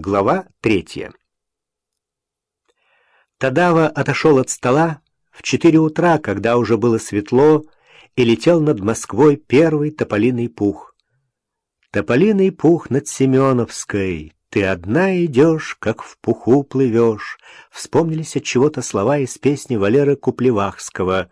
Глава третья. Тадава отошел от стола в четыре утра, когда уже было светло, и летел над Москвой первый тополиный пух. Тополиный пух над Семеновской, ты одна идешь, как в пуху плывешь. Вспомнились от чего-то слова из песни Валеры Куплевахского.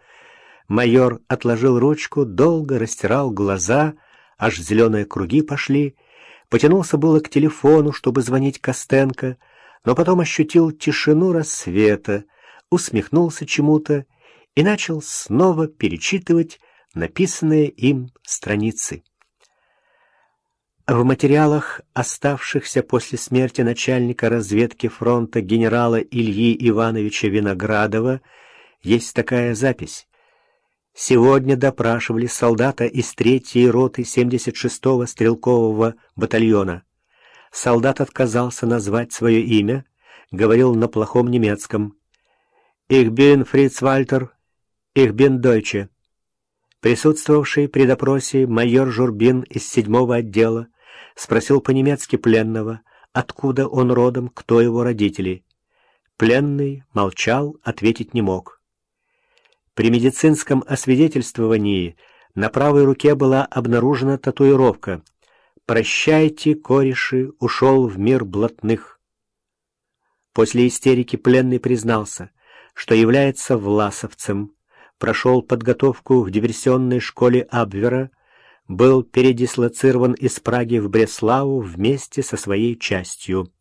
Майор отложил ручку, долго растирал глаза, аж зеленые круги пошли — Потянулся было к телефону, чтобы звонить Костенко, но потом ощутил тишину рассвета, усмехнулся чему-то и начал снова перечитывать написанные им страницы. В материалах, оставшихся после смерти начальника разведки фронта генерала Ильи Ивановича Виноградова, есть такая запись. Сегодня допрашивали солдата из третьей роты 76-го стрелкового батальона. Солдат отказался назвать свое имя, говорил на плохом немецком. «Ich bin Фриц Вальтер, ich bin Deutsche». Присутствовавший при допросе майор Журбин из седьмого отдела спросил по-немецки пленного, откуда он родом, кто его родители. Пленный молчал, ответить не мог. При медицинском освидетельствовании на правой руке была обнаружена татуировка «Прощайте, кореши, ушел в мир блатных». После истерики пленный признался, что является власовцем, прошел подготовку в диверсионной школе Абвера, был передислоцирован из Праги в Бреславу вместе со своей частью.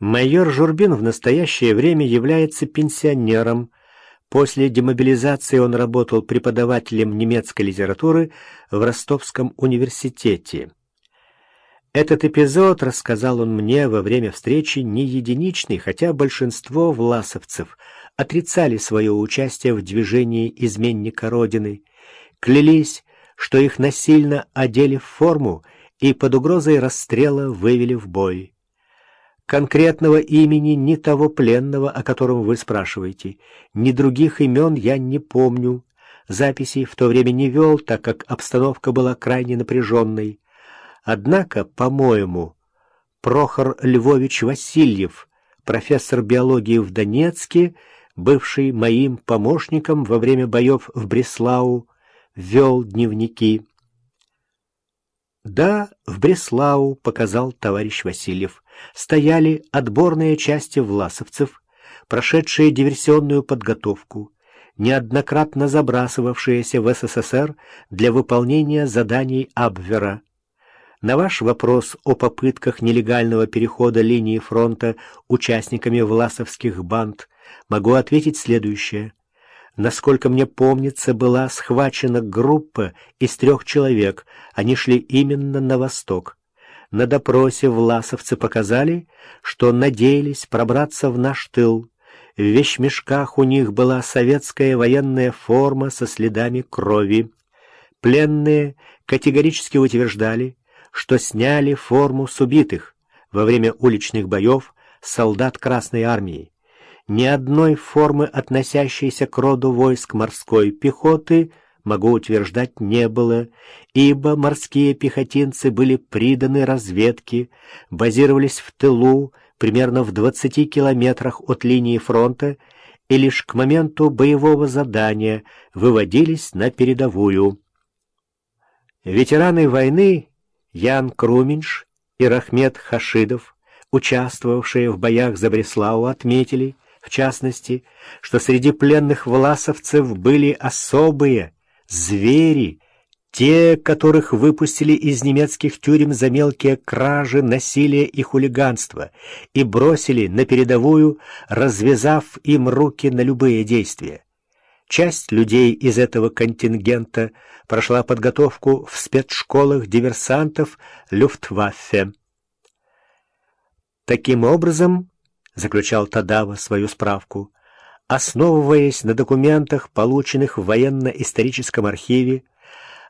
Майор Журбин в настоящее время является пенсионером, После демобилизации он работал преподавателем немецкой литературы в Ростовском университете. Этот эпизод, рассказал он мне во время встречи, не единичный, хотя большинство власовцев отрицали свое участие в движении изменника Родины, клялись, что их насильно одели в форму и под угрозой расстрела вывели в бой. Конкретного имени ни того пленного, о котором вы спрашиваете, ни других имен я не помню. Записей в то время не вел, так как обстановка была крайне напряженной. Однако, по-моему, Прохор Львович Васильев, профессор биологии в Донецке, бывший моим помощником во время боев в Бреслау, вел дневники. «Да, в Бреслау», — показал товарищ Васильев стояли отборные части власовцев, прошедшие диверсионную подготовку, неоднократно забрасывавшиеся в СССР для выполнения заданий Абвера. На ваш вопрос о попытках нелегального перехода линии фронта участниками власовских банд могу ответить следующее. Насколько мне помнится, была схвачена группа из трех человек, они шли именно на восток. На допросе власовцы показали, что надеялись пробраться в наш тыл. В вещмешках у них была советская военная форма со следами крови. Пленные категорически утверждали, что сняли форму с убитых во время уличных боев солдат Красной Армии. Ни одной формы, относящейся к роду войск морской пехоты, могу утверждать, не было, ибо морские пехотинцы были приданы разведке, базировались в тылу, примерно в 20 километрах от линии фронта, и лишь к моменту боевого задания выводились на передовую. Ветераны войны Ян Круминш и Рахмет Хашидов, участвовавшие в боях за Бреслау, отметили, в частности, что среди пленных власовцев были особые, звери, те, которых выпустили из немецких тюрем за мелкие кражи, насилие и хулиганство, и бросили на передовую, развязав им руки на любые действия. Часть людей из этого контингента прошла подготовку в спецшколах диверсантов Люфтваффе. Таким образом, заключал Тадава свою справку, основываясь на документах, полученных в военно-историческом архиве,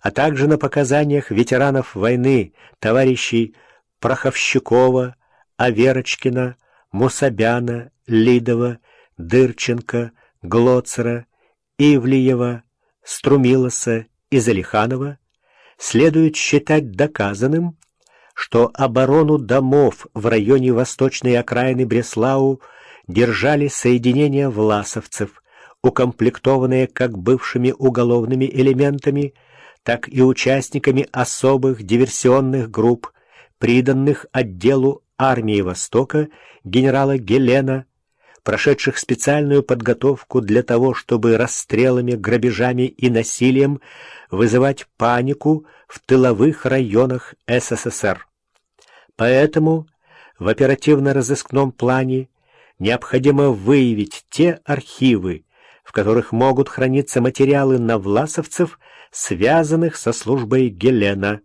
а также на показаниях ветеранов войны товарищей Проховщикова, Аверочкина, Мусобяна, Лидова, Дырченко, Глоцера, Ивлиева, Струмилоса и Залиханова, следует считать доказанным, что оборону домов в районе восточной окраины Бреслау держали соединения власовцев, укомплектованные как бывшими уголовными элементами, так и участниками особых диверсионных групп, приданных отделу армии Востока генерала Гелена, прошедших специальную подготовку для того, чтобы расстрелами, грабежами и насилием вызывать панику в тыловых районах СССР. Поэтому в оперативно-розыскном плане необходимо выявить те архивы, в которых могут храниться материалы на власовцев, связанных со службой Гелена.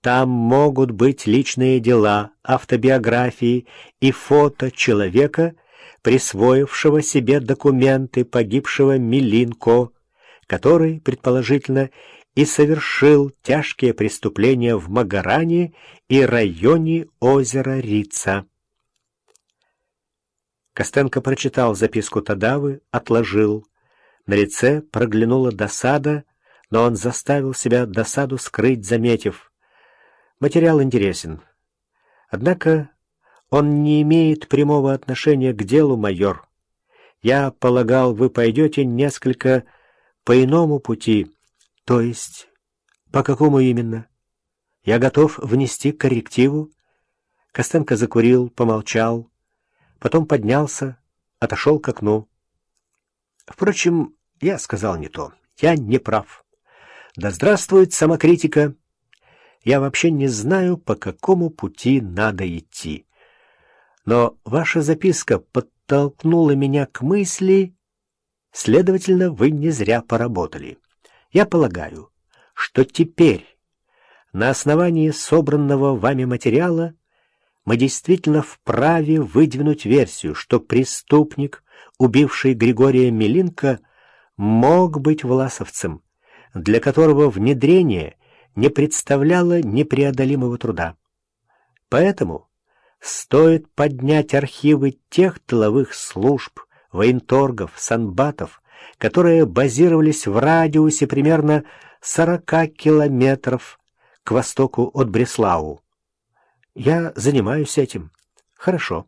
Там могут быть личные дела, автобиографии и фото человека, присвоившего себе документы погибшего Милинко, который, предположительно, и совершил тяжкие преступления в Магаране и районе озера Рица. Костенко прочитал записку Тадавы, отложил. На лице проглянула досада, но он заставил себя досаду скрыть, заметив. Материал интересен. Однако он не имеет прямого отношения к делу, майор. Я полагал, вы пойдете несколько по иному пути, то есть по какому именно? Я готов внести коррективу. Костенко закурил, помолчал, потом поднялся, отошел к окну. Впрочем, я сказал не то. Я не прав. Да здравствует самокритика! Я вообще не знаю, по какому пути надо идти. Но ваша записка подтолкнула меня к мысли, следовательно, вы не зря поработали. Я полагаю, что теперь, на основании собранного вами материала, мы действительно вправе выдвинуть версию, что преступник, убивший Григория Милинка, мог быть власовцем, для которого внедрение не представляло непреодолимого труда. Поэтому стоит поднять архивы тех тыловых служб, военторгов, санбатов, которые базировались в радиусе примерно 40 километров к востоку от Бреслау. Я занимаюсь этим. Хорошо.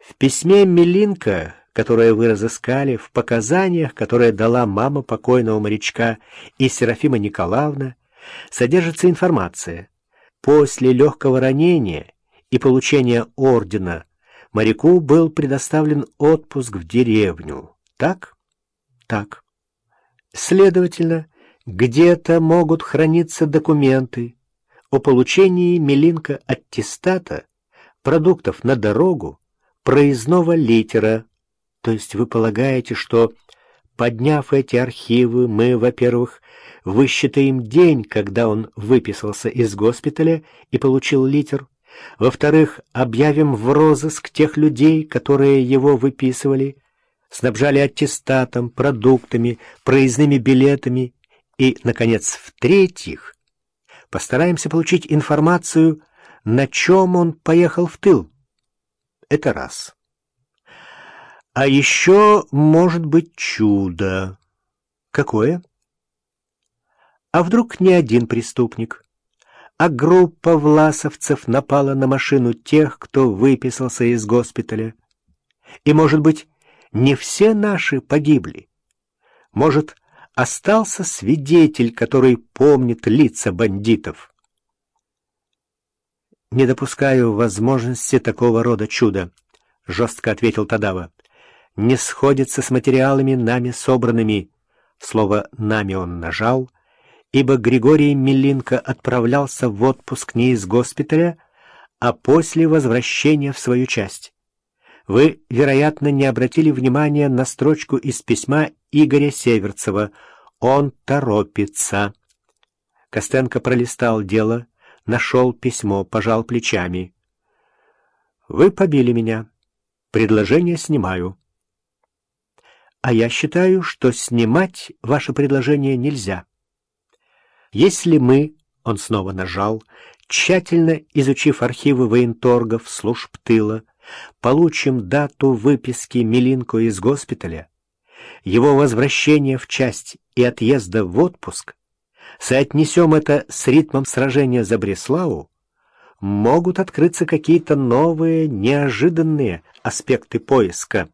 В письме Милинка которое вы разыскали, в показаниях, которые дала мама покойного морячка и Серафима Николаевна, содержится информация. После легкого ранения и получения ордена моряку был предоставлен отпуск в деревню. Так? Так. Следовательно, где-то могут храниться документы о получении Милинка аттестата, продуктов на дорогу, проездного литера. То есть вы полагаете, что, подняв эти архивы, мы, во-первых, высчитаем день, когда он выписался из госпиталя и получил литер, во-вторых, объявим в розыск тех людей, которые его выписывали, снабжали аттестатом, продуктами, проездными билетами. И, наконец, в-третьих, постараемся получить информацию, на чем он поехал в тыл. Это раз. А еще может быть чудо. Какое? А вдруг не один преступник, а группа власовцев напала на машину тех, кто выписался из госпиталя? И, может быть, не все наши погибли? Может, остался свидетель, который помнит лица бандитов? «Не допускаю возможности такого рода чуда», — жестко ответил Тадава не сходится с материалами, нами собранными. Слово «нами» он нажал, ибо Григорий Милинко отправлялся в отпуск не из госпиталя, а после возвращения в свою часть. Вы, вероятно, не обратили внимания на строчку из письма Игоря Северцева «Он торопится». Костенко пролистал дело, нашел письмо, пожал плечами. «Вы побили меня. Предложение снимаю». А я считаю, что снимать ваше предложение нельзя. Если мы, он снова нажал, тщательно изучив архивы военторгов, служб тыла, получим дату выписки Милинко из госпиталя, его возвращения в часть и отъезда в отпуск, соотнесем это с ритмом сражения за Бреславу, могут открыться какие-то новые, неожиданные аспекты поиска.